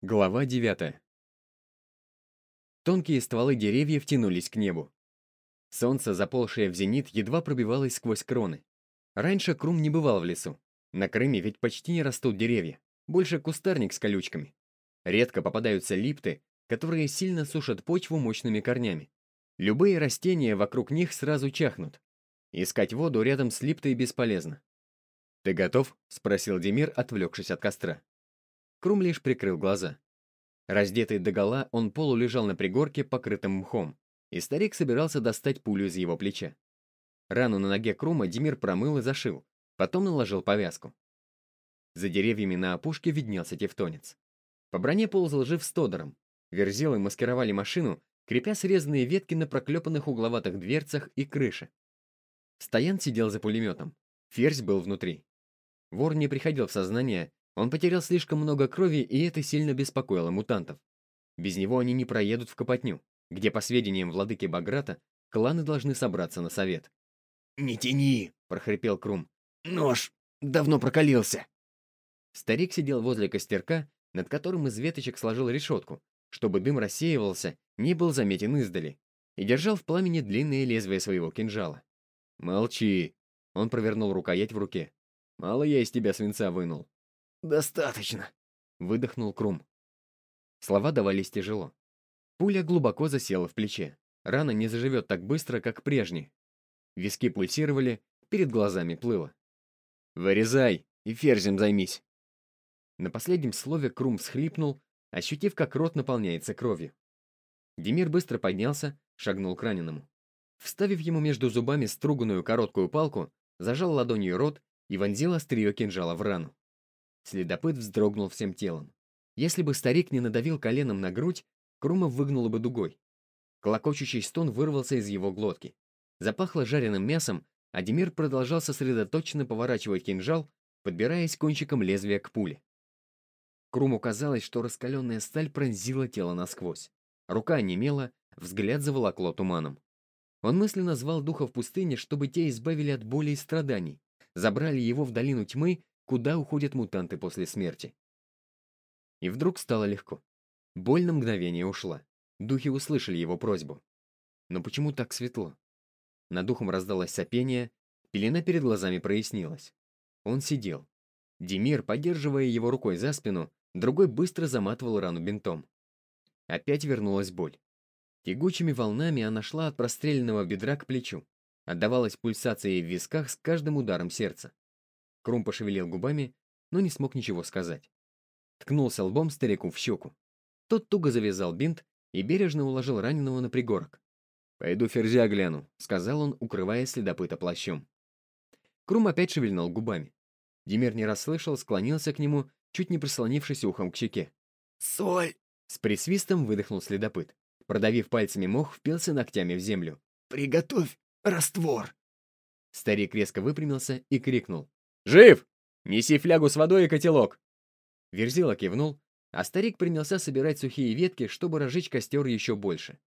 Глава 9. Тонкие стволы деревьев тянулись к небу. Солнце, заползшее в зенит, едва пробивалось сквозь кроны. Раньше Крум не бывал в лесу. На Крыме ведь почти не растут деревья. Больше кустарник с колючками. Редко попадаются липты, которые сильно сушат почву мощными корнями. Любые растения вокруг них сразу чахнут. Искать воду рядом с липтой бесполезно. «Ты готов?» — спросил Демир, отвлекшись от костра. Крум лишь прикрыл глаза. Раздетый догола, он полулежал на пригорке, покрытым мхом, и старик собирался достать пулю из его плеча. Рану на ноге Крума Демир промыл и зашил, потом наложил повязку. За деревьями на опушке виднелся тевтонец. По броне ползал жив с Тодором. Верзилы маскировали машину, крепя срезанные ветки на проклепанных угловатых дверцах и крыше. Стоян сидел за пулеметом. Ферзь был внутри. Вор не приходил в сознание, он потерял слишком много крови, и это сильно беспокоило мутантов. Без него они не проедут в Копотню, где, по сведениям владыки Баграта, кланы должны собраться на совет. «Не тяни!» — прохрипел Крум. «Нож давно прокалился!» Старик сидел возле костерка, над которым из веточек сложил решетку, чтобы дым рассеивался, не был заметен издали, и держал в пламени длинное лезвие своего кинжала. «Молчи!» — он провернул рукоять в руке. «Мало я из тебя свинца вынул. «Достаточно», — выдохнул Крум. Слова давались тяжело. Пуля глубоко засела в плече. Рана не заживет так быстро, как прежний. Виски пульсировали, перед глазами плыло. «Вырезай и ферзем займись!» На последнем слове Крум всхлипнул, ощутив, как рот наполняется кровью. Демир быстро поднялся, шагнул к раненому. Вставив ему между зубами струганную короткую палку, зажал ладонью рот и вонзил острие кинжала в рану. Следопыт вздрогнул всем телом. Если бы старик не надавил коленом на грудь, Крума выгнула бы дугой. Колокочущий стон вырвался из его глотки. Запахло жареным мясом, а Демир продолжал сосредоточенно поворачивать кинжал, подбираясь кончиком лезвия к пуле. Круму казалось, что раскаленная сталь пронзила тело насквозь. Рука немела, взгляд заволокло туманом. Он мысленно звал духов пустыни, чтобы те избавили от боли и страданий, забрали его в долину тьмы куда уходят мутанты после смерти. И вдруг стало легко. Боль на мгновение ушла. Духи услышали его просьбу. Но почему так светло? Над духом раздалось сопение, пелена перед глазами прояснилась. Он сидел. Демир, поддерживая его рукой за спину, другой быстро заматывал рану бинтом. Опять вернулась боль. Тягучими волнами она шла от простреленного бедра к плечу. Отдавалась пульсацией в висках с каждым ударом сердца. Крум пошевелил губами, но не смог ничего сказать. Ткнулся лбом старику в щеку. Тот туго завязал бинт и бережно уложил раненого на пригорок. «Пойду ферзя гляну», — сказал он, укрывая следопыта плащом. Крум опять шевельнул губами. Демир не расслышал, склонился к нему, чуть не прислонившись ухом к щеке. «Соль!» — с присвистом выдохнул следопыт. Продавив пальцами мох, впился ногтями в землю. «Приготовь раствор!» Старик резко выпрямился и крикнул. «Жив! Неси флягу с водой и котелок!» Верзила кивнул, а старик принялся собирать сухие ветки, чтобы разжечь костер еще больше.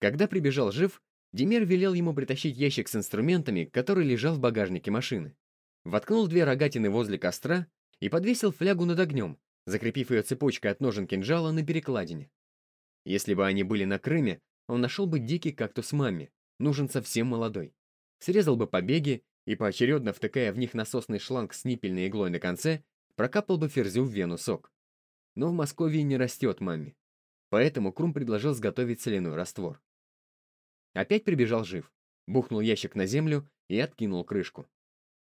Когда прибежал жив, Демер велел ему притащить ящик с инструментами, который лежал в багажнике машины. Воткнул две рогатины возле костра и подвесил флягу над огнем, закрепив ее цепочкой от ножен кинжала на перекладине. Если бы они были на Крыме, он нашел бы дикий кактус маме, нужен совсем молодой. Срезал бы побеги и, поочередно втыкая в них насосный шланг с ниппельной иглой на конце, прокапал бы ферзю в вену сок. Но в Москве не растет маме. Поэтому Крум предложил сготовить соляной раствор. Опять прибежал жив, бухнул ящик на землю и откинул крышку.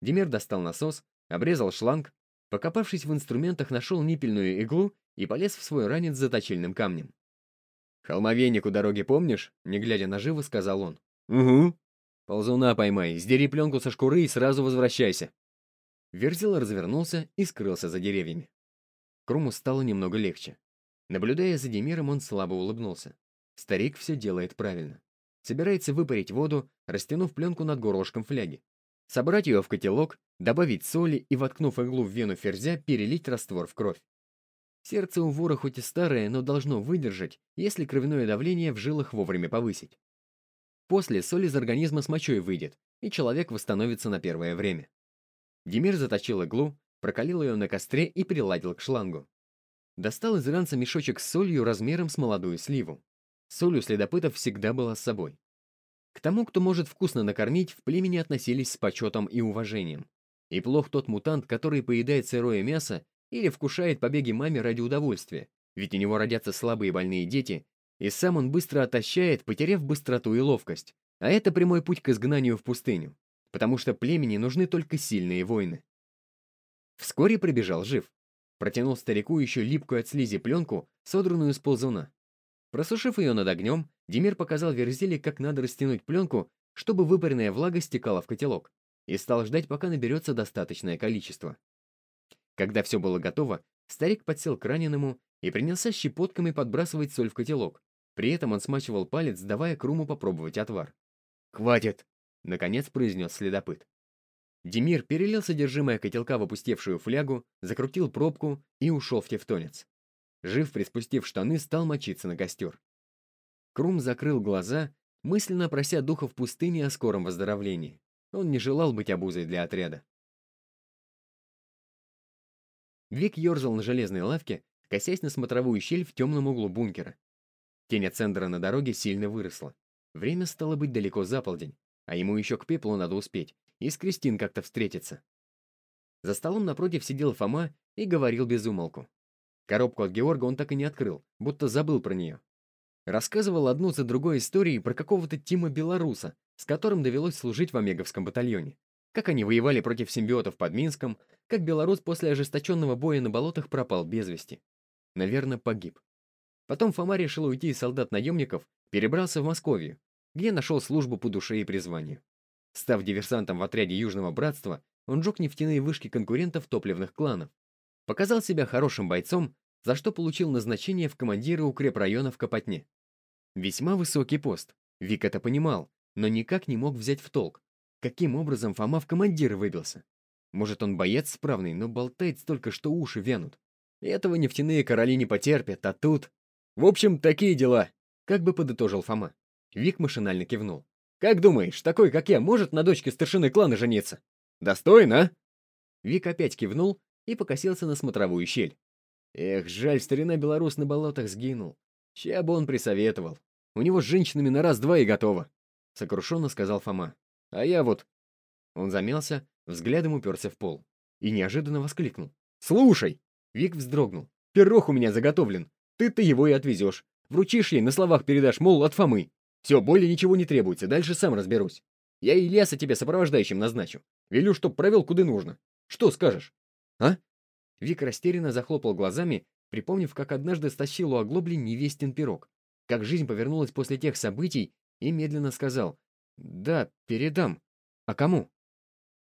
Демер достал насос, обрезал шланг, покопавшись в инструментах, нашел ниппельную иглу и полез в свой ранец за точильным камнем. «Холмовейник у дороги помнишь?» — не глядя на живо, сказал он. «Угу», «Ползуна поймай, сдери пленку со шкуры и сразу возвращайся». Верзила развернулся и скрылся за деревьями. Круму стало немного легче. Наблюдая за Демиром, он слабо улыбнулся. Старик все делает правильно. Собирается выпарить воду, растянув пленку над горлышком фляги. Собрать ее в котелок, добавить соли и, воткнув иглу в вену ферзя, перелить раствор в кровь. Сердце у вора хоть и старое, но должно выдержать, если кровяное давление в жилах вовремя повысить. После соль из организма с мочой выйдет, и человек восстановится на первое время. Демир заточил иглу, прокалил ее на костре и приладил к шлангу. Достал из ранца мешочек с солью размером с молодую сливу. Соль у следопытов всегда была с собой. К тому, кто может вкусно накормить, в племени относились с почетом и уважением. И плох тот мутант, который поедает сырое мясо или вкушает побеги маме ради удовольствия, ведь у него родятся слабые больные дети, и сам он быстро отощает, потеряв быстроту и ловкость. А это прямой путь к изгнанию в пустыню, потому что племени нужны только сильные воины. Вскоре прибежал жив. Протянул старику еще липкую от слизи пленку, содранную с ползуна. Просушив ее над огнем, Демир показал Верзиле, как надо растянуть пленку, чтобы выпаренная влага стекала в котелок, и стал ждать, пока наберется достаточное количество. Когда все было готово, старик подсел к раненому и принялся щепотками подбрасывать соль в котелок. При этом он смачивал палец, давая Круму попробовать отвар. «Хватит!» — наконец произнес следопыт. Демир перелил содержимое котелка в опустевшую флягу, закрутил пробку и ушел в тевтонец. Жив, приспустив штаны, стал мочиться на костер. Крум закрыл глаза, мысленно прося духов пустыни о скором выздоровлении. Он не желал быть обузой для отряда. Вик ерзал на железной лавке, косясь на смотровую щель в темном углу бункера. Тень от Сендера на дороге сильно выросла. Время стало быть далеко за полдень, а ему еще к пеплу надо успеть, и с Кристин как-то встретиться. За столом напротив сидел Фома и говорил без умолку. Коробку от Георга он так и не открыл, будто забыл про нее. Рассказывал одну за другой истории про какого-то Тима Белоруса, с которым довелось служить в Омеговском батальоне. Как они воевали против симбиотов под Минском, как белорус после ожесточенного боя на болотах пропал без вести. Наверное, погиб. Потом Фома решил уйти из солдат-наемников, перебрался в Московию, где нашел службу по душе и призванию. Став диверсантом в отряде Южного Братства, он жег нефтяные вышки конкурентов топливных кланов, Показал себя хорошим бойцом, за что получил назначение в командиры укрепрайона в Копотне. Весьма высокий пост. Вик это понимал, но никак не мог взять в толк. Каким образом Фома в командиры выбился? Может, он боец справный, но болтает столько, что уши вянут. Этого нефтяные короли не потерпят, а тут... В общем, такие дела, как бы подытожил Фома. Вик машинально кивнул. «Как думаешь, такой, как я, может на дочке старшины клана жениться? Достойно, а?» Вик опять кивнул, и покосился на смотровую щель. Эх, жаль, старина белорус на болотах сгинул. Ща бы он присоветовал. У него с женщинами на раз-два и готово. Сокрушенно сказал Фома. А я вот... Он замялся, взглядом уперся в пол. И неожиданно воскликнул. «Слушай!» Вик вздрогнул. «Пирог у меня заготовлен. Ты-то его и отвезешь. Вручишь ей, на словах передашь, мол, от Фомы. Все, более ничего не требуется, дальше сам разберусь. Я Ильяса тебе сопровождающим назначу. Велю, чтоб провел куда нужно. Что скажешь?» «А?» Вик растерянно захлопал глазами, припомнив, как однажды стащил у оглобли невестин пирог. Как жизнь повернулась после тех событий, и медленно сказал «Да, передам. А кому?»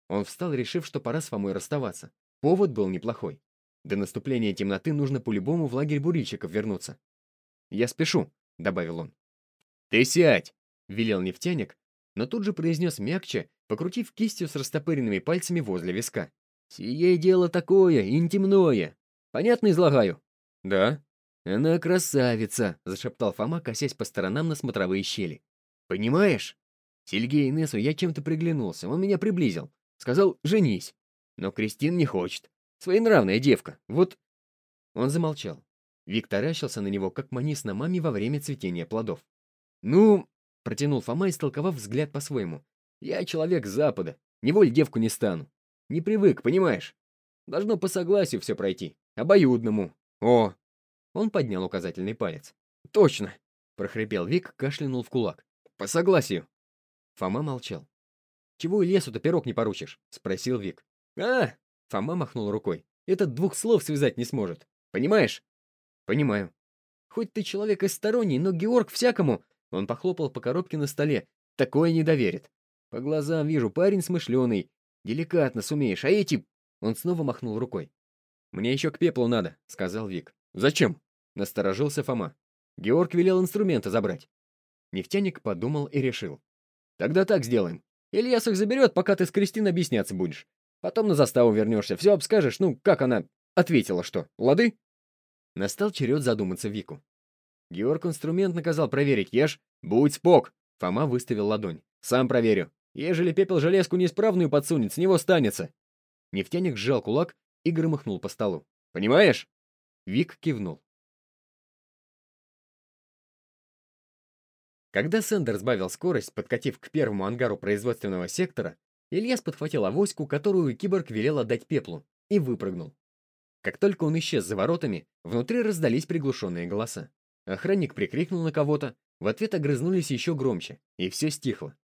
Он встал, решив, что пора с Фомой расставаться. Повод был неплохой. До наступления темноты нужно по-любому в лагерь бурильщиков вернуться. «Я спешу», — добавил он. «Ты сядь!» — велел нефтяник, но тут же произнес мягче, покрутив кистью с растопыренными пальцами возле виска. «Сие дело такое, интимное. Понятно излагаю?» «Да». «Она красавица», — зашептал Фома, косясь по сторонам на смотровые щели. «Понимаешь? Сельгею Несу я чем-то приглянулся, он меня приблизил. Сказал, женись. Но Кристин не хочет. Своенравная девка, вот...» Он замолчал. Вик таращился на него, как манис на маме во время цветения плодов. «Ну...» — протянул Фома, истолковав взгляд по-своему. «Я человек Запада, неволь девку не стану. Не привык, понимаешь? Должно по согласию все пройти. Обоюдному. О!» Он поднял указательный палец. «Точно!» — прохрипел Вик, кашлянул в кулак. «По согласию!» Фома молчал. «Чего Ильесу-то пирог не поручишь?» — спросил Вик. «А!» — Фома махнул рукой. «Этот двух слов связать не сможет. Понимаешь?» «Понимаю». «Хоть ты человек и сторонний, но Георг всякому...» Он похлопал по коробке на столе. «Такое не доверит. По глазам вижу, парень смышленый, Деликатно сумеешь, а эти...» Он снова махнул рукой. «Мне еще к пеплу надо», — сказал Вик. «Зачем?» — насторожился Фома. Георг велел инструменты забрать. Нефтяник подумал и решил. «Тогда так сделаем. Ильяс их заберет, пока ты с Кристин объясняться будешь. Потом на заставу вернешься, все обскажешь, ну, как она ответила, что, лады?» Настал черед задуматься Вику. Георг инструмент наказал проверить, ешь. «Будь спок!» Фома выставил ладонь. «Сам проверю. Ежели пепел железку неисправную подсунет, с него станется. Нефтяник сжал кулак и громыхнул по столу. Понимаешь? Вик кивнул. Когда Сендер сбавил скорость, подкатив к первому ангару производственного сектора, Ильяс подхватил авоську, которую киборг велел отдать пеплу, и выпрыгнул. Как только он исчез за воротами, внутри раздались приглушенные голоса. Охранник прикрикнул на кого-то, в ответ огрызнулись еще громче, и все стихло.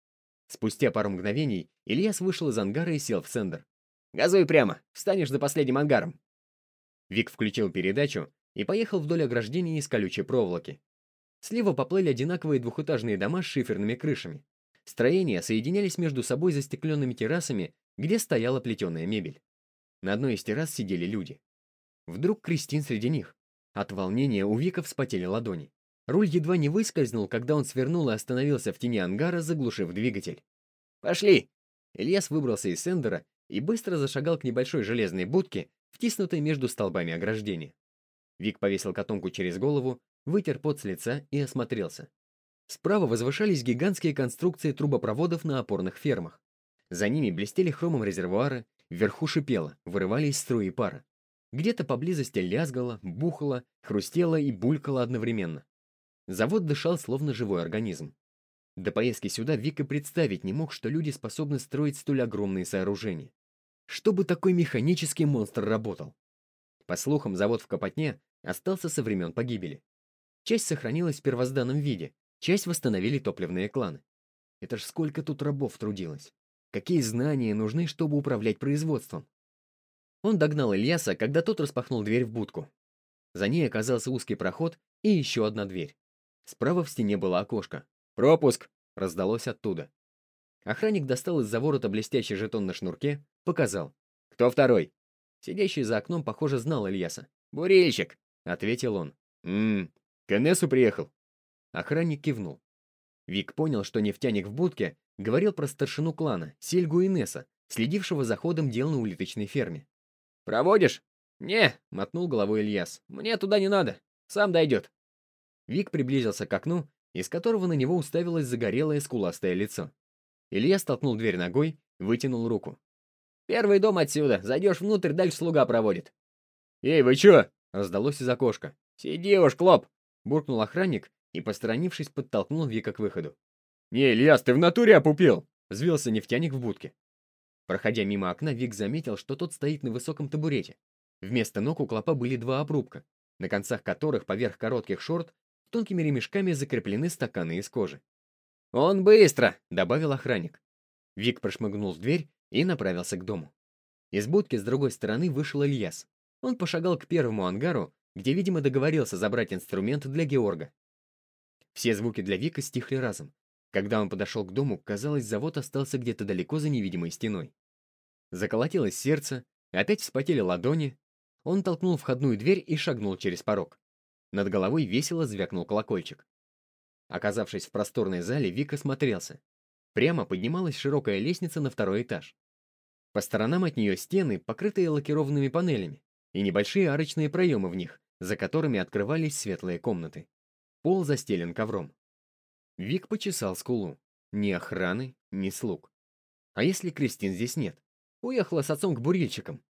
Спустя пару мгновений Ильяс вышел из ангара и сел в Сендер. «Газуй прямо, встанешь за последним ангаром». Вик включил передачу и поехал вдоль ограждения из колючей проволоки. Слева поплыли одинаковые двухэтажные дома с шиферными крышами. Строения соединялись между собой застекленными террасами, где стояла плетеная мебель. На одной из террас сидели люди. Вдруг Кристин среди них. От волнения у Вика вспотели ладони. Руль едва не выскользнул, когда он свернул и остановился в тени ангара, заглушив двигатель. «Пошли!» Ильяс выбрался из сендера и быстро зашагал к небольшой железной будке, втиснутой между столбами ограждения. Вик повесил котомку через голову вытер пот с лица и осмотрелся. Справа возвышались гигантские конструкции трубопроводов на опорных фермах. За ними блестели хромом резервуары, вверху шипело, вырывались струи пара. Где-то поблизости лязгало, бухало, хрустело и булькало одновременно. Завод дышал словно живой организм. До поездки сюда Вик и представить не мог, что люди способны строить столь огромные сооружения. Чтобы такой механический монстр работал. По слухам, завод в Копотне остался со времен погибели. Часть сохранилась в первозданном виде, часть восстановили топливные кланы. Это ж сколько тут рабов трудилось. Какие знания нужны, чтобы управлять производством? Он догнал Ильяса, когда тот распахнул дверь в будку. За ней оказался узкий проход и еще одна дверь. Справа в стене было окошко. «Пропуск!» — раздалось оттуда. Охранник достал из-за ворота блестящий жетон на шнурке, показал. «Кто второй?» Сидящий за окном, похоже, знал Ильяса. «Бурильщик!» — ответил он. «Ммм, к Энессу приехал?» Охранник кивнул. Вик понял, что нефтяник в будке говорил про старшину клана, Сельгу Инесса, следившего за ходом дел на улиточной ферме. «Проводишь?» «Не», — мотнул головой Ильяс. «Мне туда не надо. Сам дойдет». Вик приблизился к окну, из которого на него уставилось загорелое скуластое лицо. Илья столкнул дверь ногой, вытянул руку. «Первый дом отсюда. Зайдешь внутрь, дальше слуга проводит». «Эй, вы чё?» — раздалось из окошка. «Сиди уж, Клоп!» буркнул охранник и, посторонившись, подтолкнул Вика к выходу. «Не, Ильяс, ты в натуре опупел!» — взвился нефтяник в будке. Проходя мимо окна, Вик заметил, что тот стоит на высоком табурете. Вместо ног у клопа были два обрубка, на концах которых поверх коротких шорт тонкими ремешками закреплены стаканы из кожи. «Он быстро!» — добавил охранник. Вик прошмыгнул в дверь и направился к дому. Из будки с другой стороны вышел Ильяс. Он пошагал к первому ангару, где, видимо, договорился забрать инструмент для Георга. Все звуки для Вика стихли разом. Когда он подошел к дому, казалось, завод остался где-то далеко за невидимой стеной. Заколотилось сердце, опять вспотели ладони. Он толкнул входную дверь и шагнул через порог. Над головой весело звякнул колокольчик. Оказавшись в просторной зале, Вик осмотрелся. Прямо поднималась широкая лестница на второй этаж. По сторонам от нее стены, покрытые лакированными панелями, и небольшие арочные проемы в них, за которыми открывались светлые комнаты. Пол застелен ковром. Вик почесал скулу. Ни охраны, ни слуг. А если Кристин здесь нет? Уехала с отцом к бурильщикам.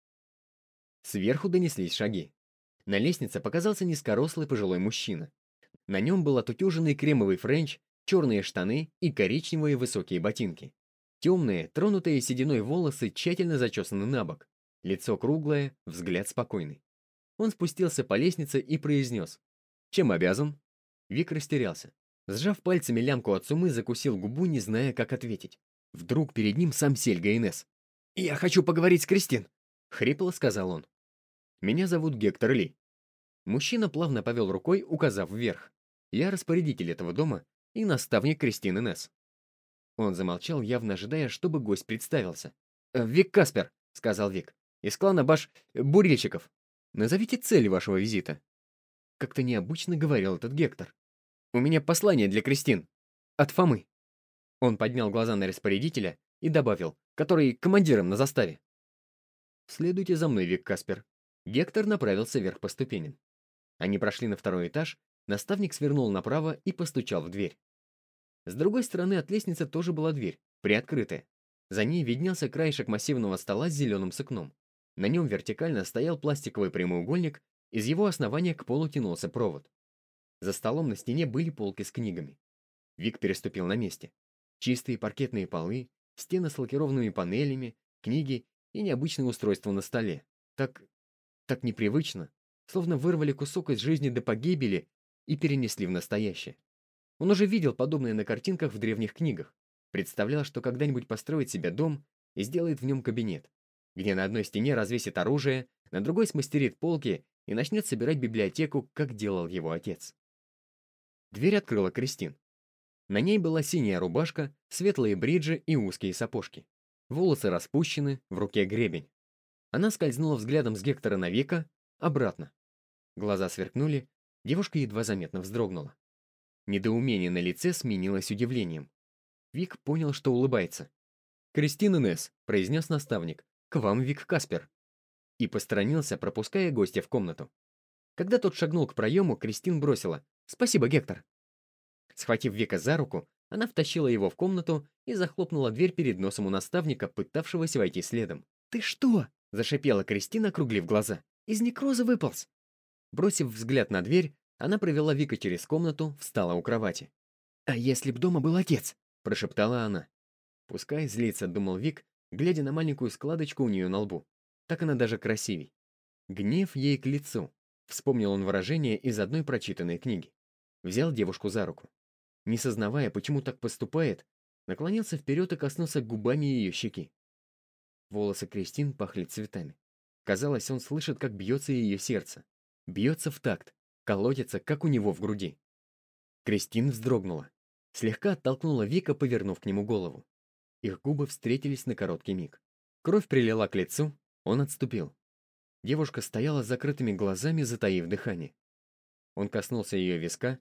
Сверху донеслись шаги. На лестнице показался низкорослый пожилой мужчина. На нем был отутюженный кремовый френч, черные штаны и коричневые высокие ботинки. Темные, тронутые сединой волосы тщательно зачесаны на бок. Лицо круглое, взгляд спокойный. Он спустился по лестнице и произнес. «Чем обязан?» Вик растерялся. Сжав пальцами лямку от сумы, закусил губу, не зная, как ответить. Вдруг перед ним сам Сельга Инесс. «Я хочу поговорить с Кристин!» — хрипло сказал он. «Меня зовут Гектор Ли». Мужчина плавно повел рукой, указав вверх. «Я распорядитель этого дома и наставник Кристин Инесс». Он замолчал, явно ожидая, чтобы гость представился. «Э, «Вик Каспер», — сказал Вик, — «из клана Баш... Бурильщиков». Назовите цель вашего визита». Как-то необычно говорил этот Гектор. «У меня послание для Кристин. От Фомы». Он поднял глаза на распорядителя и добавил, который командиром на заставе. «Следуйте за мной, Вик Каспер». Гектор направился вверх по ступеням. Они прошли на второй этаж, наставник свернул направо и постучал в дверь. С другой стороны от лестницы тоже была дверь, приоткрытая. За ней виднелся краешек массивного стола с зеленым сукном. На нем вертикально стоял пластиковый прямоугольник, Из его основания к полу тянулся провод. За столом на стене были полки с книгами. Вик переступил на месте. Чистые паркетные полы, стены с лакированными панелями, книги и необычное устройство на столе. Так... так непривычно, словно вырвали кусок из жизни до погибели и перенесли в настоящее. Он уже видел подобное на картинках в древних книгах, представлял, что когда-нибудь построит себе дом и сделает в нем кабинет, где на одной стене развесит оружие, на другой смастерит полки и начнет собирать библиотеку, как делал его отец. Дверь открыла Кристин. На ней была синяя рубашка, светлые бриджи и узкие сапожки. Волосы распущены, в руке гребень. Она скользнула взглядом с Гектора на Вика, обратно. Глаза сверкнули, девушка едва заметно вздрогнула. Недоумение на лице сменилось удивлением. Вик понял, что улыбается. «Кристина Несс», — произнес наставник, — «к вам, Вик Каспер» и посторонился, пропуская гостя в комнату. Когда тот шагнул к проему, Кристин бросила «Спасибо, Гектор». Схватив Вика за руку, она втащила его в комнату и захлопнула дверь перед носом у наставника, пытавшегося войти следом. «Ты что?» – зашипела Кристина, округлив глаза. «Из некроза выполз!» Бросив взгляд на дверь, она провела Вика через комнату, встала у кровати. «А если б дома был отец?» – прошептала она. Пускай злится, думал Вик, глядя на маленькую складочку у нее на лбу. Так она даже красивей. Гнев ей к лицу. Вспомнил он выражение из одной прочитанной книги. Взял девушку за руку. Не сознавая, почему так поступает, наклонился вперед и коснулся губами ее щеки. Волосы Кристин пахли цветами. Казалось, он слышит, как бьется ее сердце. Бьется в такт, колотится, как у него в груди. Кристин вздрогнула. Слегка оттолкнула Вика, повернув к нему голову. Их губы встретились на короткий миг. Кровь прилила к лицу, он отступил. Девушка стояла с закрытыми глазами, затаив дыхание. Он коснулся ее виска,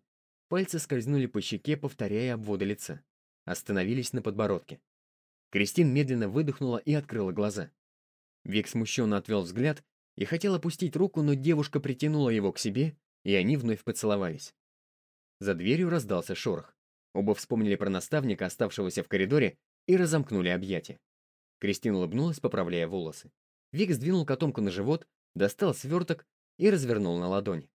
пальцы скользнули по щеке, повторяя обводы лица. Остановились на подбородке. Кристин медленно выдохнула и открыла глаза. Вик смущенно отвел взгляд и хотел опустить руку, но девушка притянула его к себе, и они вновь поцеловались. За дверью раздался шорох. Оба вспомнили про наставника, оставшегося в коридоре, и разомкнули объятия. Кристин улыбнулась, поправляя волосы. Вик сдвинул котомку на живот, достал сверток и развернул на ладони.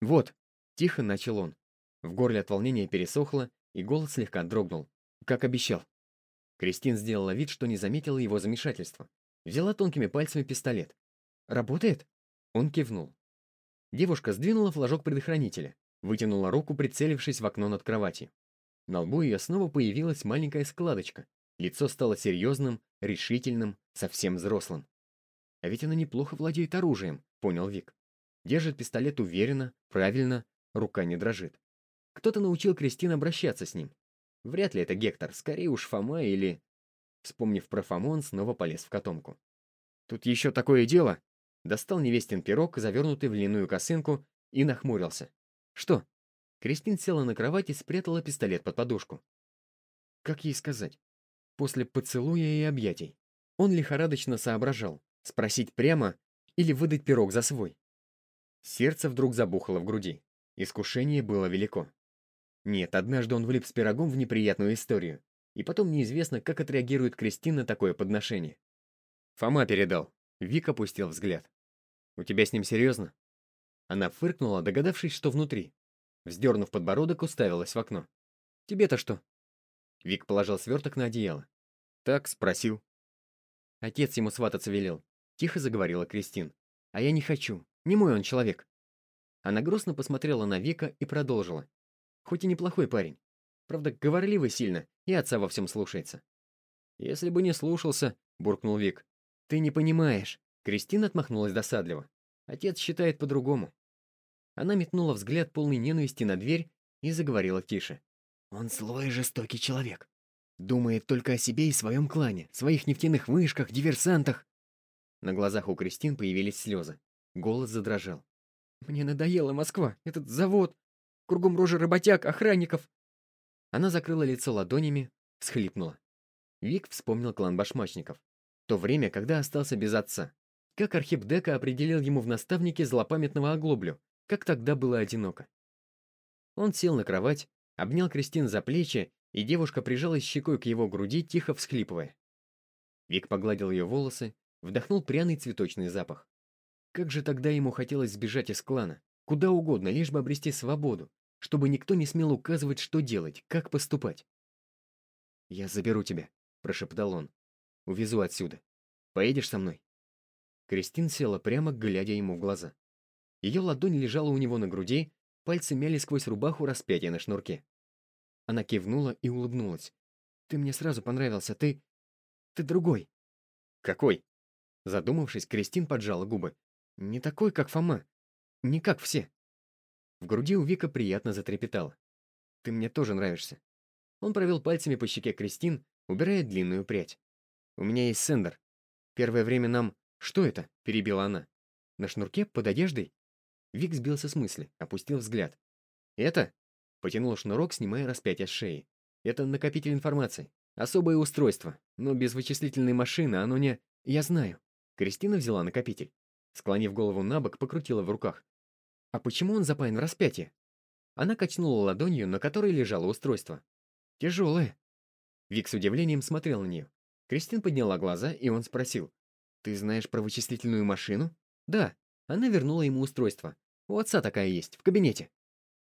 «Вот», — тихо начал он. В горле от волнения пересохло, и голос слегка дрогнул. «Как обещал». Кристин сделала вид, что не заметила его замешательства. Взяла тонкими пальцами пистолет. «Работает?» Он кивнул. Девушка сдвинула флажок предохранителя, вытянула руку, прицелившись в окно над кроватью. На лбу ее снова появилась маленькая складочка. Лицо стало серьезным, решительным, совсем взрослым. А ведь она неплохо владеет оружием, понял Вик. Держит пистолет уверенно, правильно, рука не дрожит. Кто-то научил Кристин обращаться с ним. Вряд ли это Гектор, скорее уж Фома или... Вспомнив про Фому, он снова полез в котомку. Тут еще такое дело. Достал невестин пирог, завернутый в льняную косынку, и нахмурился. Что? Кристин села на кровать и спрятала пистолет под подушку. Как ей сказать? После поцелуя и объятий. Он лихорадочно соображал. Спросить прямо или выдать пирог за свой? Сердце вдруг забухало в груди. Искушение было велико. Нет, однажды он влип с пирогом в неприятную историю. И потом неизвестно, как отреагирует Кристина на такое подношение. Фома передал. Вик опустил взгляд. «У тебя с ним серьезно?» Она фыркнула, догадавшись, что внутри. Вздернув подбородок, уставилась в окно. «Тебе-то что?» Вик положил сверток на одеяло. «Так, спросил». Отец ему свататься велел. Тихо заговорила Кристин. «А я не хочу. Не мой он человек». Она грустно посмотрела на Вика и продолжила. «Хоть и неплохой парень. Правда, говорливый сильно, и отца во всем слушается». «Если бы не слушался», — буркнул Вик. «Ты не понимаешь». Кристина отмахнулась досадливо. «Отец считает по-другому». Она метнула взгляд полный ненависти на дверь и заговорила тише. «Он злой и жестокий человек. Думает только о себе и своем клане, своих нефтяных вышках, диверсантах. На глазах у Кристин появились слезы. Голос задрожал. «Мне надоела Москва, этот завод. Кругом рожи работяг, охранников». Она закрыла лицо ладонями, всхлипнула. Вик вспомнил клан башмачников. То время, когда остался без отца. Как Архип Дека определил ему в наставнике злопамятного оглоблю, как тогда было одиноко. Он сел на кровать, обнял Кристин за плечи, и девушка прижалась щекой к его груди, тихо всхлипывая. Вик погладил ее волосы, вдохнул пряный цветочный запах. Как же тогда ему хотелось сбежать из клана, куда угодно, лишь бы обрести свободу, чтобы никто не смел указывать, что делать, как поступать. «Я заберу тебя», — прошептал он. «Увезу отсюда. Поедешь со мной?» Кристин села прямо, глядя ему в глаза. Ее ладонь лежала у него на груди, пальцы мяли сквозь рубаху распятие на шнурке. Она кивнула и улыбнулась. «Ты мне сразу понравился, ты... ты другой». «Какой?» Задумавшись, Кристин поджала губы. «Не такой, как Фома. Не как все». В груди у Вика приятно затрепетало. «Ты мне тоже нравишься». Он провел пальцами по щеке Кристин, убирая длинную прядь. «У меня есть сендер. Первое время нам...» «Что это?» — перебила она. «На шнурке? Под одеждой?» Вик сбился с мысли, опустил взгляд. «Это?» — потянул шнурок, снимая распятие с шеи. «Это накопитель информации. Особое устройство. Но без вычислительной машины оно не...» «Я знаю». Кристина взяла накопитель. Склонив голову на бок, покрутила в руках. «А почему он запаян в распятие?» Она качнула ладонью, на которой лежало устройство. «Тяжелое». Вик с удивлением смотрел на нее. Кристин подняла глаза, и он спросил. «Ты знаешь про вычислительную машину?» «Да». Она вернула ему устройство. «У отца такая есть, в кабинете».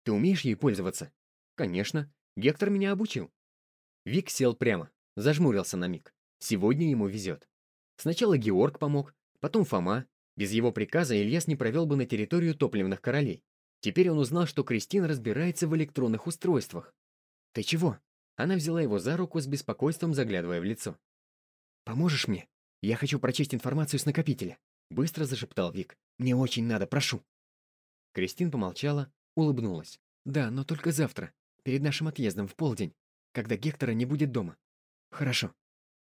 «Ты умеешь ей пользоваться?» «Конечно. Гектор меня обучил». Вик сел прямо, зажмурился на миг. Сегодня ему везет. Сначала Георг помог, потом Фома, без его приказа Ильяс не провел бы на территорию топливных королей. Теперь он узнал, что Кристина разбирается в электронных устройствах. «Ты чего?» Она взяла его за руку с беспокойством, заглядывая в лицо. «Поможешь мне? Я хочу прочесть информацию с накопителя», — быстро зашептал Вик. «Мне очень надо, прошу». Кристин помолчала, улыбнулась. «Да, но только завтра, перед нашим отъездом в полдень, когда Гектора не будет дома». «Хорошо».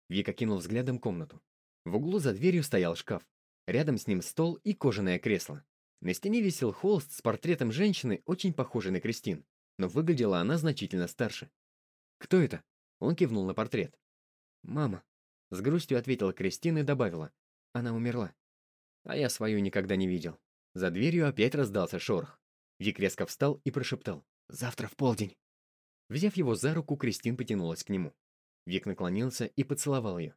Вик окинул взглядом комнату. В углу за дверью стоял шкаф. Рядом с ним стол и кожаное кресло. На стене висел холст с портретом женщины, очень похожей на Кристин, но выглядела она значительно старше. «Кто это?» Он кивнул на портрет. «Мама», — с грустью ответила Кристина и добавила. «Она умерла». А я свою никогда не видел. За дверью опять раздался шорох. Вик резко встал и прошептал. «Завтра в полдень». Взяв его за руку, Кристин потянулась к нему. Вик наклонился и поцеловал ее.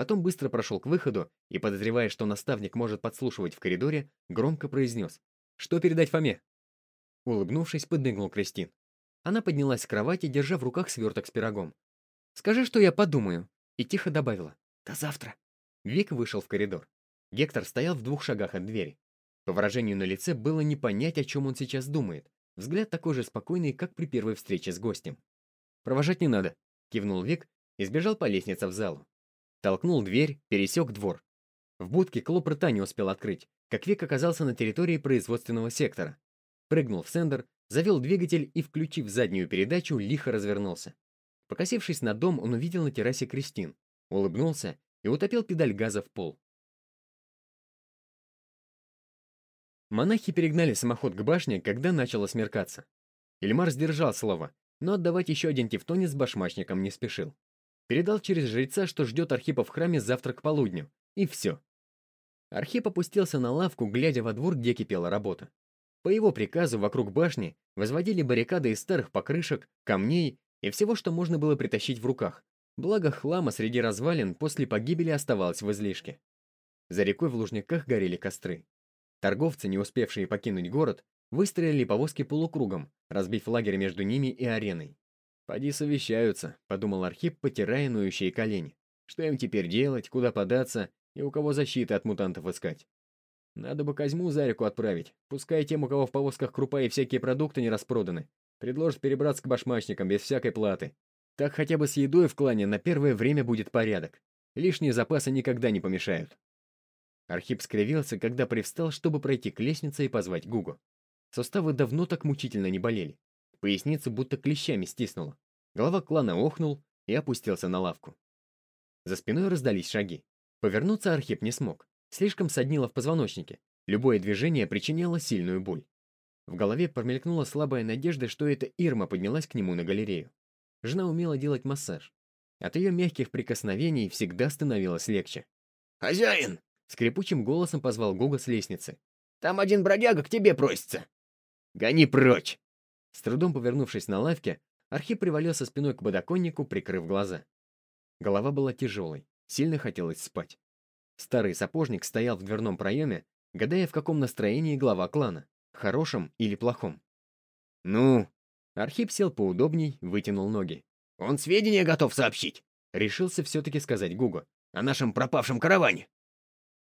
Потом быстро прошел к выходу и, подозревая, что наставник может подслушивать в коридоре, громко произнес «Что передать Фоме?» Улыбнувшись, подмигнул Кристин. Она поднялась с кровати, держа в руках сверток с пирогом. «Скажи, что я подумаю», и тихо добавила «До завтра». Вик вышел в коридор. Гектор стоял в двух шагах от двери. По выражению на лице было не понять, о чем он сейчас думает. Взгляд такой же спокойный, как при первой встрече с гостем. «Провожать не надо», — кивнул Вик и сбежал по лестнице в залу. Толкнул дверь, пересек двор. В будке Клоп рта не успел открыть, как Вик оказался на территории производственного сектора. Прыгнул в сендер, завел двигатель и, включив заднюю передачу, лихо развернулся. Покосившись на дом, он увидел на террасе Кристин, улыбнулся и утопил педаль газа в пол. Монахи перегнали самоход к башне, когда начало смеркаться. Ильмар сдержал слово, но отдавать еще один тевтонец башмачникам не спешил. Передал через жреца, что ждет Архипа в храме завтра к полудню. И все. Архип опустился на лавку, глядя во двор, где кипела работа. По его приказу вокруг башни возводили баррикады из старых покрышек, камней и всего, что можно было притащить в руках. Благо хлама среди развалин после погибели оставалось в излишке. За рекой в Лужниках горели костры. Торговцы, не успевшие покинуть город, выстроили повозки полукругом, разбив лагерь между ними и ареной. «Поди совещаются», — подумал Архип, потирая ноющие колени. «Что им теперь делать, куда податься и у кого защиты от мутантов искать? Надо бы Козьму за реку отправить, пускай тем, у кого в повозках крупа и всякие продукты не распроданы, предложат перебраться к башмачникам без всякой платы. Так хотя бы с едой в клане на первое время будет порядок. Лишние запасы никогда не помешают». Архип скривился, когда привстал, чтобы пройти к лестнице и позвать Гугу. Суставы давно так мучительно не болели. Поясницу будто клещами стиснуло. Голова клана охнул и опустился на лавку. За спиной раздались шаги. Повернуться Архип не смог. Слишком соднило в позвоночнике. Любое движение причиняло сильную боль. В голове промелькнула слабая надежда, что это Ирма поднялась к нему на галерею. Жена умела делать массаж. От ее мягких прикосновений всегда становилось легче. «Хозяин!» — скрипучим голосом позвал Гуга с лестницы. «Там один бродяга к тебе просится!» «Гони прочь!» С трудом повернувшись на лавке, Архип привалился спиной к подоконнику, прикрыв глаза. Голова была тяжелой, сильно хотелось спать. Старый сапожник стоял в дверном проеме, гадая, в каком настроении глава клана, хорошем или плохом. «Ну?» Архип сел поудобней, вытянул ноги. «Он сведения готов сообщить!» Решился все-таки сказать Гуго. «О нашем пропавшем караване!»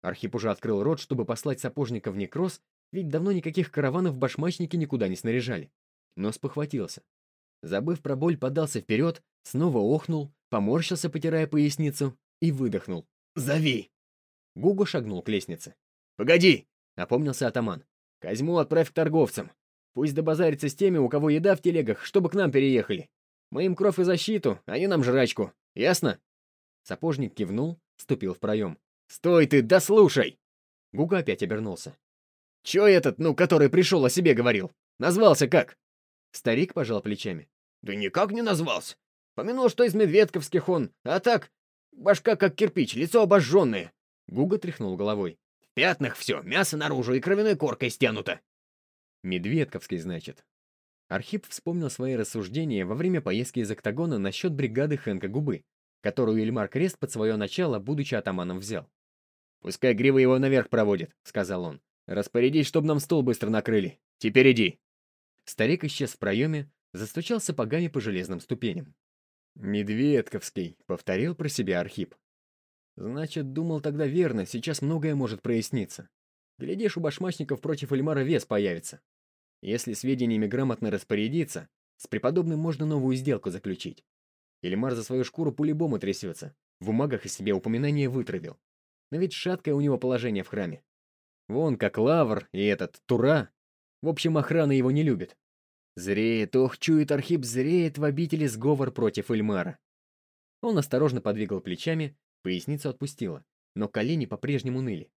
Архип уже открыл рот, чтобы послать сапожника в некроз, ведь давно никаких караванов башмачники никуда не снаряжали. Но спохватился. Забыв про боль, подался вперед, снова охнул, поморщился, потирая поясницу, и выдохнул. «Зови!» Гуго шагнул к лестнице. «Погоди!» — опомнился атаман. «Козьму отправь к торговцам. Пусть добазарится с теми, у кого еда в телегах, чтобы к нам переехали. Мы им кровь и защиту, они нам жрачку. Ясно?» Сапожник кивнул, ступил в проем. «Стой ты, да слушай!» Гуга опять обернулся. «Чё этот, ну, который пришел о себе говорил? Назвался как?» Старик пожал плечами. «Да никак не назвался. Помянул, что из медведковских он, а так, башка как кирпич, лицо обожженное». Гуга тряхнул головой. «В пятнах все, мясо наружу и кровяной коркой стянуто». Медведковский, значит. Архип вспомнил свои рассуждения во время поездки из Октагона насчет бригады Хэнка Губы, которую Ильмар Крест под свое начало, будучи атаманом, взял. «Пускай Грива его наверх проводит», — сказал он. «Распорядись, чтобы нам стол быстро накрыли. Теперь иди». Старик исчез в проеме, застучал сапогами по железным ступеням. «Медведковский», — повторил про себя Архип. «Значит, думал тогда верно, сейчас многое может проясниться. Глядишь, у башмачников против Эльмара вес появится. Если сведениями грамотно распорядиться, с преподобным можно новую сделку заключить. Эльмар за свою шкуру по-любому трясется, в бумагах о себе упоминание вытравил. Но ведь шаткое у него положение в храме. Вон как Лавр и этот Тура. В общем, охрана его не любит. Зреет, ох, чует Архип, зреет в обители сговор против Эльмара. Он осторожно подвигал плечами, поясницу отпустила, но колени по-прежнему ныли.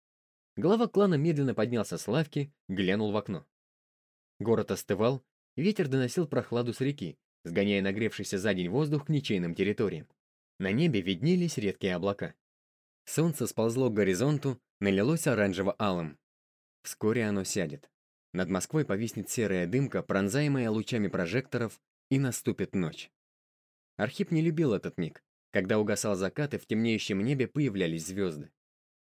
Глава клана медленно поднялся с лавки, глянул в окно. Город остывал, ветер доносил прохладу с реки, сгоняя нагревшийся за день воздух к ничейным территориям. На небе виднелись редкие облака. Солнце сползло к горизонту, налилось оранжево-алым. Вскоре оно сядет. Над Москвой повиснет серая дымка, пронзаемая лучами прожекторов, и наступит ночь. Архип не любил этот миг, когда угасал закат и в темнеющем небе появлялись звезды.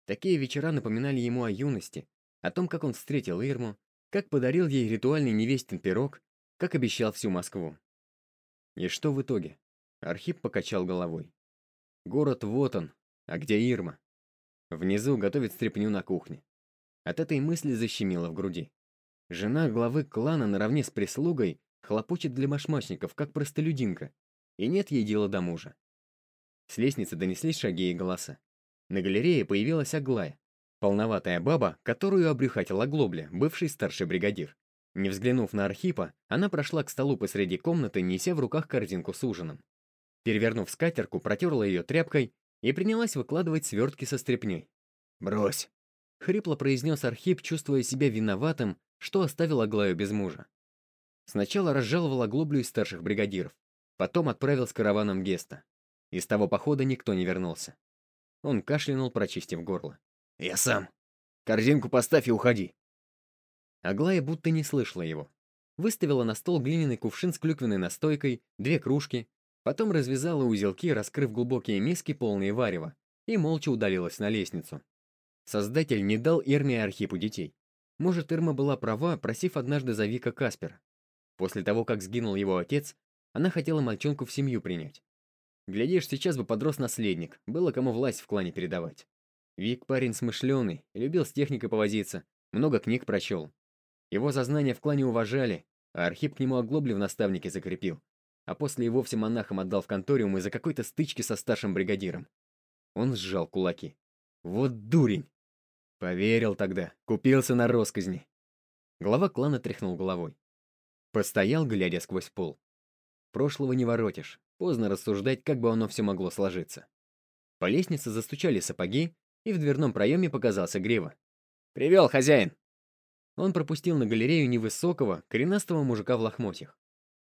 Такие вечера напоминали ему о юности, о том, как он встретил Ирму, как подарил ей ритуальный невестин пирог, как обещал всю Москву. И что в итоге? Архип покачал головой. Город вот он, а где Ирма? Внизу готовит стряпню на кухне. От этой мысли защемило в груди. Жена главы клана наравне с прислугой хлопочет для башмачников, как простолюдинка, и нет ей дела до мужа. С лестницы донеслись шаги и голоса. На галерее появилась Аглая, полноватая баба, которую обрюхатил Оглобля, бывший старший бригадир. Не взглянув на Архипа, она прошла к столу посреди комнаты, неся в руках корзинку с ужином. Перевернув скатерку, протерла ее тряпкой и принялась выкладывать свертки со стряпней. «Брось!» — хрипло произнес Архип, чувствуя себя виноватым, что оставил Аглаю без мужа. Сначала разжаловал Оглоблю из старших бригадиров, потом отправил с караваном Геста. Из того похода никто не вернулся. Он кашлянул, прочистив горло. «Я сам. Корзинку поставь и уходи». Аглая будто не слышала его. Выставила на стол глиняный кувшин с клюквенной настойкой, две кружки, потом развязала узелки, раскрыв глубокие миски, полные варева, и молча удалилась на лестницу. Создатель не дал Ирме и Архипу детей. Может, Ирма была права, просив однажды за Вика Каспера. После того, как сгинул его отец, она хотела мальчонку в семью принять. Глядишь, сейчас бы подрос наследник, было кому власть в клане передавать. Вик парень смышленый, любил с техникой повозиться, много книг прочел. Его за знания в клане уважали, а Архип к нему оглобли в наставнике закрепил, а после и вовсе монахом отдал в конториум из-за какой-то стычки со старшим бригадиром. Он сжал кулаки. Вот дурень! Поверил тогда, купился на росказни. Глава клана тряхнул головой. Постоял, глядя сквозь пол. Прошлого не воротишь, Поздно рассуждать, как бы оно все могло сложиться. По лестнице застучали сапоги, и в дверном проеме показался Грева. «Привел, хозяин!» Он пропустил на галерею невысокого, коренастого мужика в лохмотьях.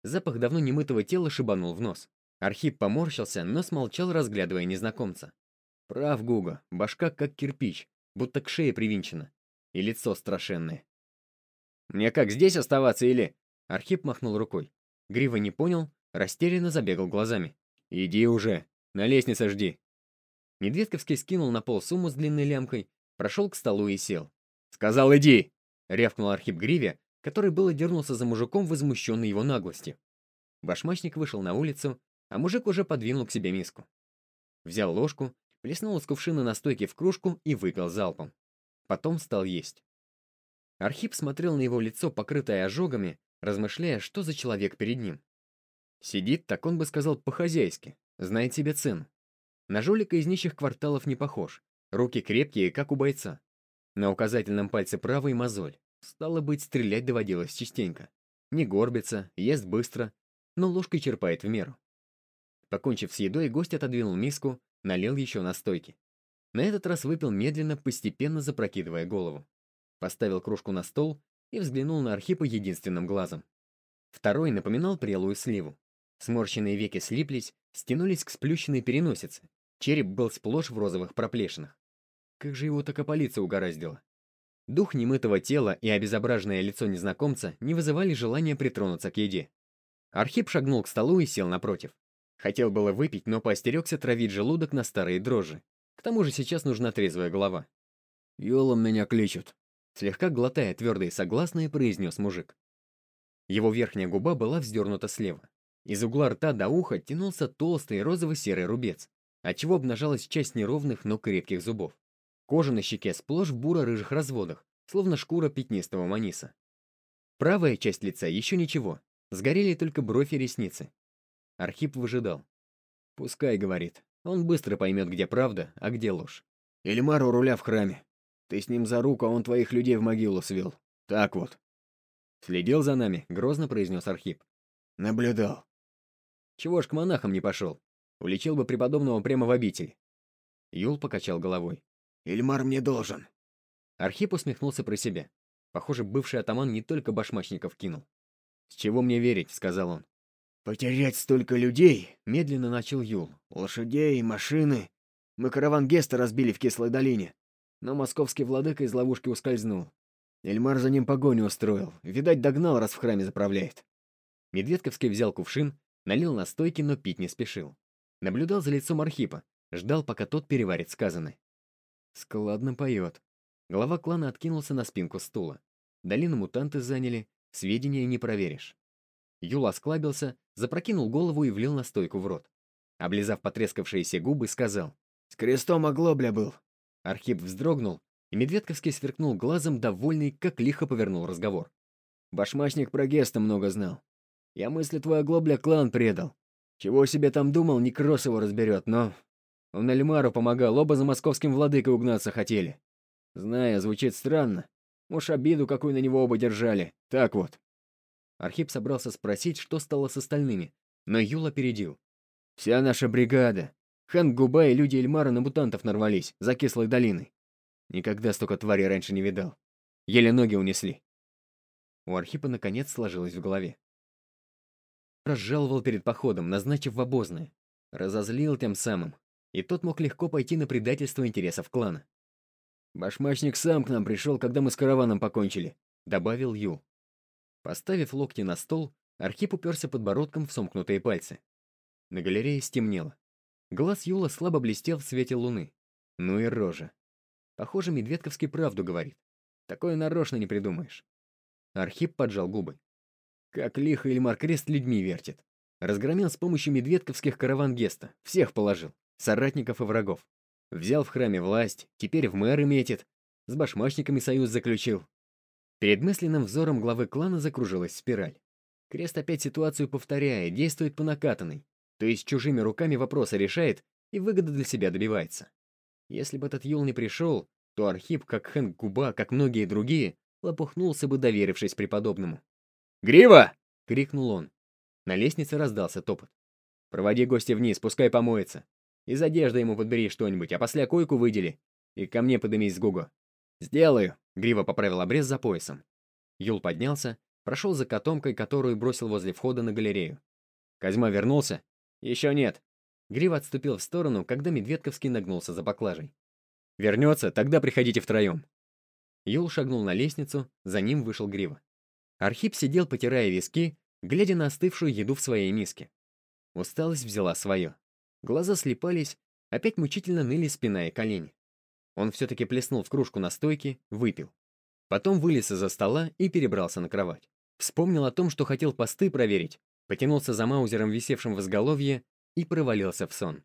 Запах давно немытого тела шибанул в нос. Архип поморщился, но смолчал, разглядывая незнакомца. Прав Гуга, башка как кирпич, будто к шее привинчена. И лицо страшенное. «Мне как, здесь оставаться или...» Архип махнул рукой. Грива не понял, Растерянно забегал глазами. «Иди уже! На лестнице жди!» Медведковский скинул на пол сумму с длинной лямкой, прошел к столу и сел. «Сказал, иди!» — рявкнул Архип Гриве, который было дернулся за мужиком, возмущенный его наглостью. Башмачник вышел на улицу, а мужик уже подвинул к себе миску. Взял ложку, плеснул из кувшина настойки в кружку и выпил залпом. Потом стал есть. Архип смотрел на его лицо, покрытое ожогами, размышляя, что за человек перед ним. Сидит, так он бы сказал, по-хозяйски, знает себе цену. На жулика из нищих кварталов не похож, руки крепкие, как у бойца. На указательном пальце правой мозоль. Стало быть, стрелять доводилось частенько. Не горбится, ест быстро, но ложкой черпает в меру. Покончив с едой, гость отодвинул миску, налил еще настойки. На этот раз выпил медленно, постепенно запрокидывая голову. Поставил кружку на стол и взглянул на Архипа единственным глазом. Второй напоминал прелую сливу. Сморщенные веки слиплись, стянулись к сплющенной переносице. Череп был сплошь в розовых проплешинах. Как же его так опалиться угораздило? Дух немытого тела и обезображенное лицо незнакомца не вызывали желания притронуться к еде. Архип шагнул к столу и сел напротив. Хотел было выпить, но поостерегся травить желудок на старые дрожжи. К тому же сейчас нужна трезвая голова. «Ёлом меня кличут», — слегка глотая твердые согласные, произнес мужик. Его верхняя губа была вздернута слева. Из угла рта до уха тянулся толстый розово-серый рубец, отчего обнажалась часть неровных, но крепких зубов. Кожа на щеке сплошь в буро-рыжих разводах, словно шкура пятнистого маниса. Правая часть лица еще ничего, сгорели только бровь и ресницы. Архип выжидал. «Пускай, — говорит, — он быстро поймет, где правда, а где ложь. Эльмар у руля в храме. Ты с ним за руку, а он твоих людей в могилу свел. Так вот». «Следил за нами», — грозно произнес Архип. «Наблюдал». «Чего ж к монахам не пошел? Уличил бы преподобного прямо в обитель». Юл покачал головой. Ильмар мне должен. Архип усмехнулся про себя. Похоже, бывший атаман не только башмачников кинул. «С чего мне верить?» — сказал он. «Потерять столько людей!» — медленно начал Юл. «Лошадей, машины. Мы караван Геста разбили в Кислой долине. Но московский владыка из ловушки ускользнул. Эльмар за ним погоню устроил. Видать, догнал, раз в храме заправляет». Медведковский взял кувшин, налил настойки, но пить не спешил. Наблюдал за лицом Архипа, ждал, пока тот переварит сказанное. Складно поет. Глава клана откинулся на спинку стула. Долину мутанты заняли, сведения не проверишь. Юл осклабился, запрокинул голову и влил настойку в рот. Облизав потрескавшиеся губы, сказал. «С крестом оглобля был». Архип вздрогнул, и Медведковский сверкнул глазом, довольный, как лихо повернул разговор. «Башмачник про Геста много знал. Я мысли твой оглобля клан предал. Чего себе там думал, Некрос его разберет, но он Эльмару помогал, оба за московским владыкой угнаться хотели. Зная, звучит странно. Уж обиду, какую на него оба держали. Так вот. Архип собрался спросить, что стало с остальными, но Юл опередил. «Вся наша бригада. Хэнк Губа и люди Эльмара на мутантов нарвались, за кислой долиной. Никогда столько тварей раньше не видал. Еле ноги унесли». У Архипа наконец сложилось в голове. Разжаловал перед походом, назначив в обозное. Разозлил тем самым и тот мог легко пойти на предательство интересов клана. «Башмачник сам к нам пришел, когда мы с караваном покончили», — добавил Ю. Поставив локти на стол, Архип уперся подбородком в сомкнутые пальцы. На галерее стемнело. Глаз Юла слабо блестел в свете луны. Ну и рожа. Похоже, Медведковский правду говорит. Такое нарочно не придумаешь. Архип поджал губы. Как лихо Ильмар Крест людьми вертит. Разгромил с помощью медведковских караван Геста. Всех положил соратников и врагов. Взял в храме власть, теперь в мэры метит, с башмачниками союз заключил. Перед мысленным взором главы клана закружилась спираль. Крест опять ситуацию повторяет, действует по накатанной, то есть чужими руками вопросы решает и выгоды для себя добивается. Если бы этот Юл не пришел, то Архип, как Хэнк Губа, как многие другие, лопухнулся бы, доверившись преподобному. «Грива!» — крикнул он. На лестнице раздался топот. «Проводи гостя вниз, пускай помоется. Из одежды ему подбери что-нибудь, а после койку выдели. И ко мне подымись с Гуго. Сделаю. Грива поправил обрез за поясом. Юл поднялся, прошел за котомкой, которую бросил возле входа на галерею. Козьма вернулся? Еще нет. Грива отступил в сторону, когда Медведковский нагнулся за поклажей. «Вернется, тогда приходите втроем». Юл шагнул на лестницу, за ним вышел Грива. Архип сидел, потирая виски, глядя на остывшую еду в своей миске. Усталость взяла свое. Глаза слепались, опять мучительно ныли спина и колени. Он все-таки плеснул в кружку настойки, выпил. Потом вылез из-за стола и перебрался на кровать. Вспомнил о том, что хотел посты проверить, потянулся за маузером, висевшим в изголовье, и провалился в сон.